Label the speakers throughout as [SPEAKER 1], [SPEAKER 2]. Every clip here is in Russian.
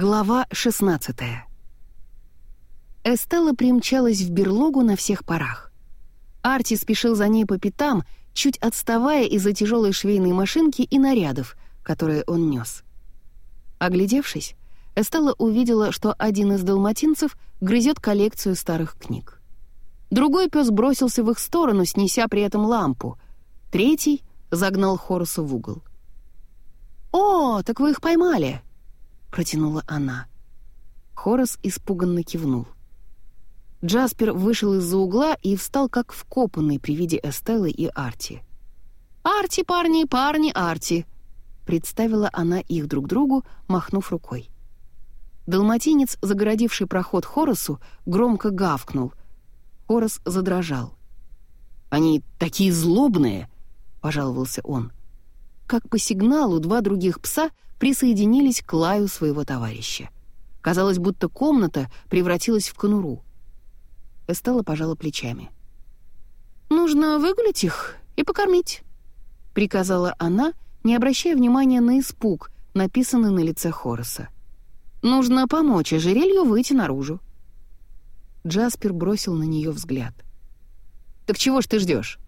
[SPEAKER 1] Глава 16 Эстелла примчалась в берлогу на всех парах. Арти спешил за ней по пятам, чуть отставая из-за тяжелой швейной машинки и нарядов, которые он нес. Оглядевшись, Эстелла увидела, что один из далматинцев грызет коллекцию старых книг. Другой пес бросился в их сторону, снеся при этом лампу. Третий загнал Хоруса в угол. «О, так вы их поймали!» — протянула она. Хорос испуганно кивнул. Джаспер вышел из-за угла и встал как вкопанный при виде Эстеллы и Арти. «Арти, парни, парни, Арти!» — представила она их друг другу, махнув рукой. Далматинец, загородивший проход Хоросу, громко гавкнул. Хорос задрожал. «Они такие злобные!» — пожаловался он. Как по сигналу два других пса присоединились к лаю своего товарища. Казалось, будто комната превратилась в конуру. Эстелла пожала плечами. «Нужно выгулить их и покормить», — приказала она, не обращая внимания на испуг, написанный на лице Хороса. «Нужно помочь ожерелью выйти наружу». Джаспер бросил на нее взгляд. «Так чего ж ты ждешь?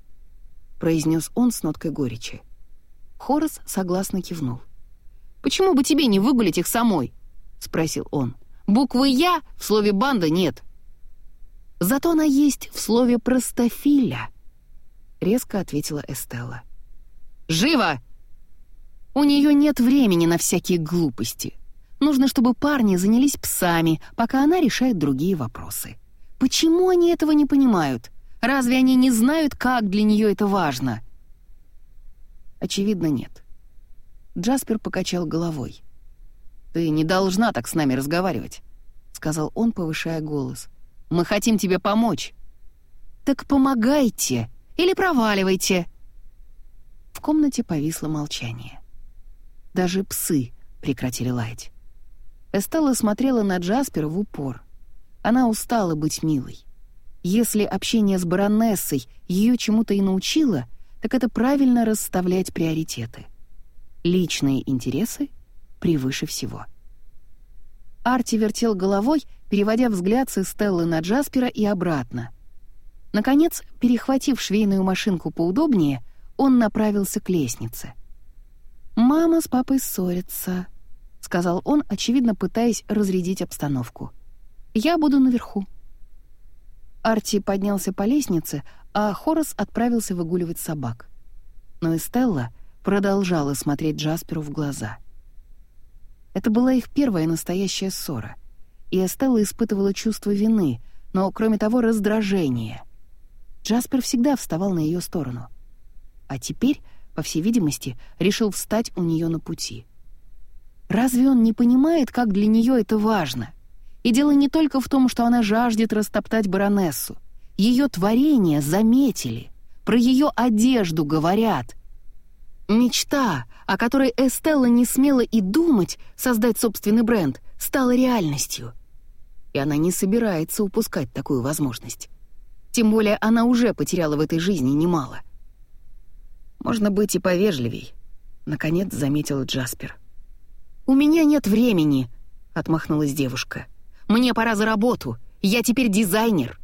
[SPEAKER 1] произнес он с ноткой горечи. Хорос согласно кивнул. «Почему бы тебе не выгулить их самой?» — спросил он. «Буквы «Я» в слове «банда» нет». «Зато она есть в слове «простофиля», — резко ответила Эстелла. «Живо!» «У нее нет времени на всякие глупости. Нужно, чтобы парни занялись псами, пока она решает другие вопросы. Почему они этого не понимают? Разве они не знают, как для нее это важно?» Очевидно, нет. Джаспер покачал головой. «Ты не должна так с нами разговаривать», — сказал он, повышая голос. «Мы хотим тебе помочь». «Так помогайте или проваливайте». В комнате повисло молчание. Даже псы прекратили лаять. Эстелла смотрела на Джаспера в упор. Она устала быть милой. Если общение с баронессой ее чему-то и научило — так это правильно расставлять приоритеты. Личные интересы превыше всего. Арти вертел головой, переводя взгляд с Стеллы на Джаспера и обратно. Наконец, перехватив швейную машинку поудобнее, он направился к лестнице. «Мама с папой ссорятся», — сказал он, очевидно пытаясь разрядить обстановку. «Я буду наверху». Арти поднялся по лестнице, а Хорас отправился выгуливать собак. Но Эстелла продолжала смотреть Джасперу в глаза. Это была их первая настоящая ссора, и Эстелла испытывала чувство вины, но, кроме того, раздражение. Джаспер всегда вставал на ее сторону. А теперь, по всей видимости, решил встать у нее на пути. Разве он не понимает, как для нее это важно? И дело не только в том, что она жаждет растоптать баронессу — ее творение заметили, про ее одежду говорят. Мечта, о которой Эстелла не смела и думать создать собственный бренд, стала реальностью. И она не собирается упускать такую возможность. Тем более она уже потеряла в этой жизни немало. «Можно быть и повежливей», — наконец заметил Джаспер. «У меня нет времени», — отмахнулась девушка. «Мне пора за работу. Я теперь дизайнер».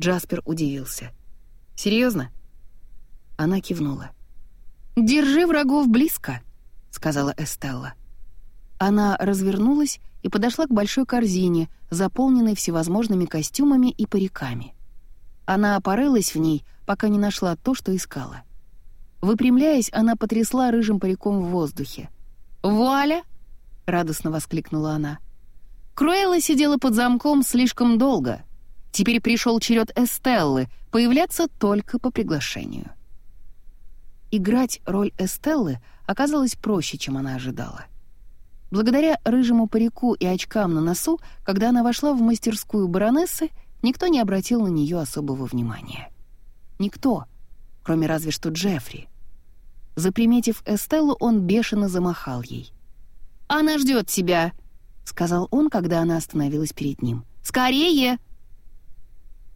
[SPEAKER 1] Джаспер удивился. «Серьезно?» Она кивнула. «Держи врагов близко», — сказала Эстелла. Она развернулась и подошла к большой корзине, заполненной всевозможными костюмами и париками. Она порылась в ней, пока не нашла то, что искала. Выпрямляясь, она потрясла рыжим париком в воздухе. «Вуаля!» — радостно воскликнула она. Круэлла сидела под замком слишком долго — Теперь пришел черед Эстеллы появляться только по приглашению. Играть роль Эстеллы оказалось проще, чем она ожидала. Благодаря рыжему парику и очкам на носу, когда она вошла в мастерскую баронессы, никто не обратил на нее особого внимания. Никто, кроме разве что Джеффри. Заприметив Эстеллу, он бешено замахал ей. «Она ждет тебя!» — сказал он, когда она остановилась перед ним. «Скорее!»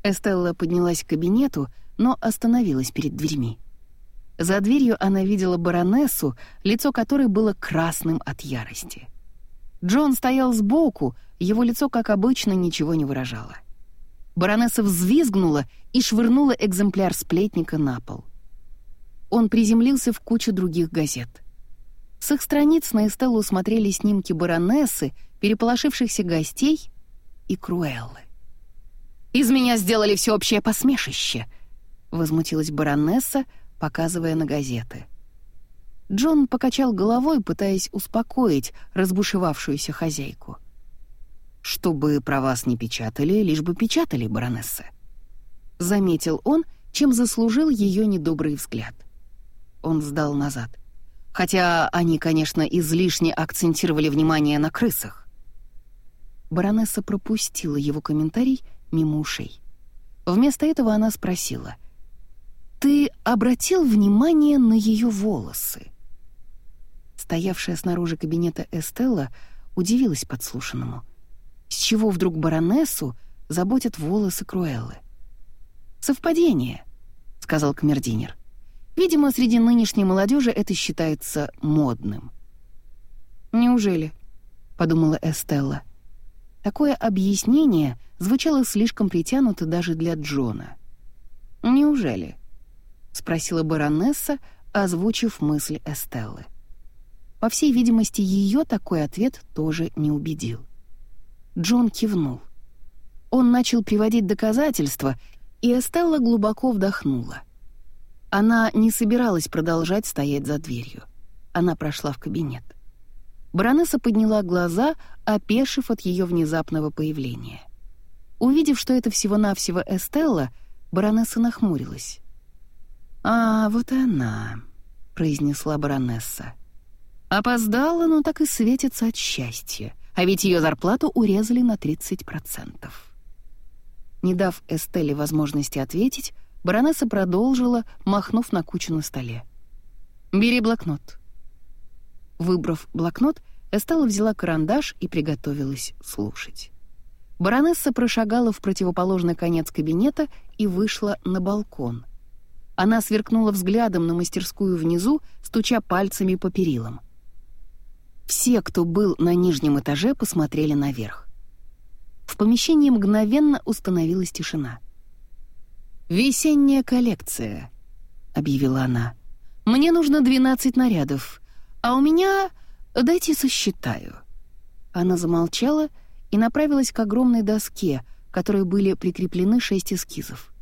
[SPEAKER 1] Эстелла поднялась к кабинету, но остановилась перед дверьми. За дверью она видела баронессу, лицо которой было красным от ярости. Джон стоял сбоку, его лицо, как обычно, ничего не выражало. Баронесса взвизгнула и швырнула экземпляр сплетника на пол. Он приземлился в кучу других газет. С их страниц на Эстеллу смотрели снимки баронессы, переполошившихся гостей и Круэллы. «Из меня сделали всеобщее посмешище!» — возмутилась баронесса, показывая на газеты. Джон покачал головой, пытаясь успокоить разбушевавшуюся хозяйку. «Чтобы про вас не печатали, лишь бы печатали, баронесса», — заметил он, чем заслужил ее недобрый взгляд. Он сдал назад. Хотя они, конечно, излишне акцентировали внимание на крысах. Баронесса пропустила его комментарий мимо ушей. Вместо этого она спросила. «Ты обратил внимание на ее волосы?» Стоявшая снаружи кабинета Эстелла удивилась подслушанному. С чего вдруг баронессу заботят волосы Круэллы? «Совпадение», — сказал камердинер. «Видимо, среди нынешней молодежи это считается модным». «Неужели?» — подумала Эстелла. Такое объяснение звучало слишком притянуто даже для Джона. «Неужели?» — спросила баронесса, озвучив мысль Эстеллы. По всей видимости, ее такой ответ тоже не убедил. Джон кивнул. Он начал приводить доказательства, и Эстелла глубоко вдохнула. Она не собиралась продолжать стоять за дверью. Она прошла в кабинет. Баронесса подняла глаза, опешив от ее внезапного появления. Увидев, что это всего-навсего Эстелла, баронесса нахмурилась. «А, вот и она», — произнесла баронесса. Опоздала, но так и светится от счастья, а ведь ее зарплату урезали на 30%. Не дав Эстелле возможности ответить, баронесса продолжила, махнув на кучу на столе. «Бери блокнот». Выбрав блокнот, Эстелла взяла карандаш и приготовилась слушать. Баронесса прошагала в противоположный конец кабинета и вышла на балкон. Она сверкнула взглядом на мастерскую внизу, стуча пальцами по перилам. Все, кто был на нижнем этаже, посмотрели наверх. В помещении мгновенно установилась тишина. «Весенняя коллекция», — объявила она. «Мне нужно 12 нарядов, а у меня... Дайте сосчитаю». Она замолчала и направилась к огромной доске, к которой были прикреплены шесть эскизов.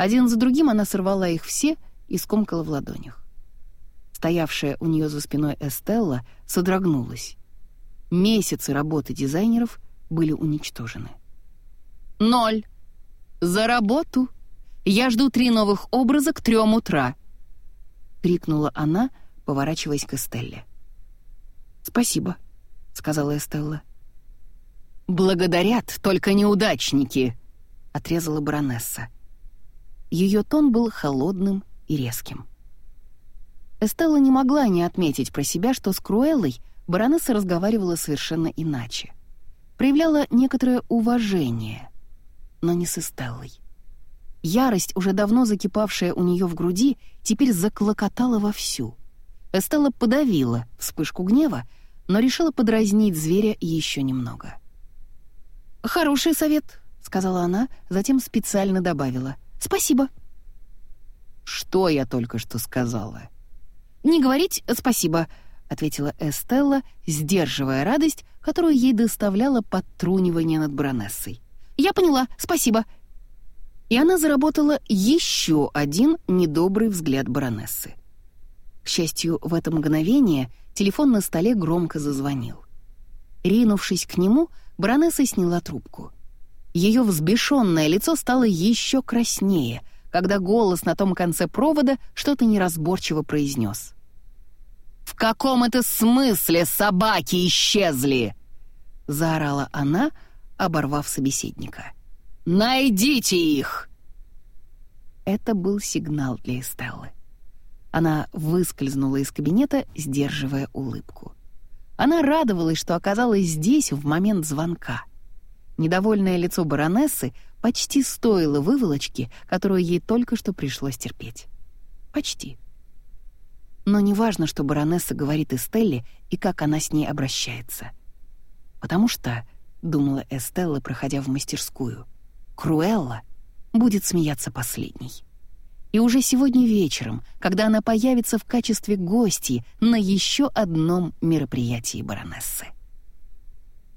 [SPEAKER 1] Один за другим она сорвала их все и скомкала в ладонях. Стоявшая у нее за спиной Эстелла содрогнулась. Месяцы работы дизайнеров были уничтожены. «Ноль! За работу! Я жду три новых образа к трем утра!» — крикнула она, поворачиваясь к Эстелле. «Спасибо», — сказала Эстелла. «Благодарят только неудачники», — отрезала баронесса. Ее тон был холодным и резким. Эстелла не могла не отметить про себя, что с Круэллой баронесса разговаривала совершенно иначе. Проявляла некоторое уважение, но не с Эстеллой. Ярость, уже давно закипавшая у нее в груди, теперь заклокотала вовсю. Эстелла подавила вспышку гнева, но решила подразнить зверя еще немного. «Хороший совет», — сказала она, затем специально добавила. «Спасибо». «Что я только что сказала?» «Не говорить спасибо», — ответила Эстелла, сдерживая радость, которую ей доставляло подтрунивание над баронессой. «Я поняла, спасибо». И она заработала еще один недобрый взгляд баронессы. К счастью, в это мгновение телефон на столе громко зазвонил. Ринувшись к нему, баронесса сняла трубку. Ее взбешенное лицо стало еще краснее — когда голос на том конце провода что-то неразборчиво произнес. «В каком это смысле собаки исчезли?» — заорала она, оборвав собеседника. «Найдите их!» Это был сигнал для Эстеллы. Она выскользнула из кабинета, сдерживая улыбку. Она радовалась, что оказалась здесь в момент звонка. Недовольное лицо баронессы почти стоило выволочки, которую ей только что пришлось терпеть. Почти. Но неважно, что баронесса говорит Эстелле и как она с ней обращается. Потому что, — думала Эстелла, проходя в мастерскую, — Круэлла будет смеяться последней. И уже сегодня вечером, когда она появится в качестве гости на еще одном мероприятии баронессы.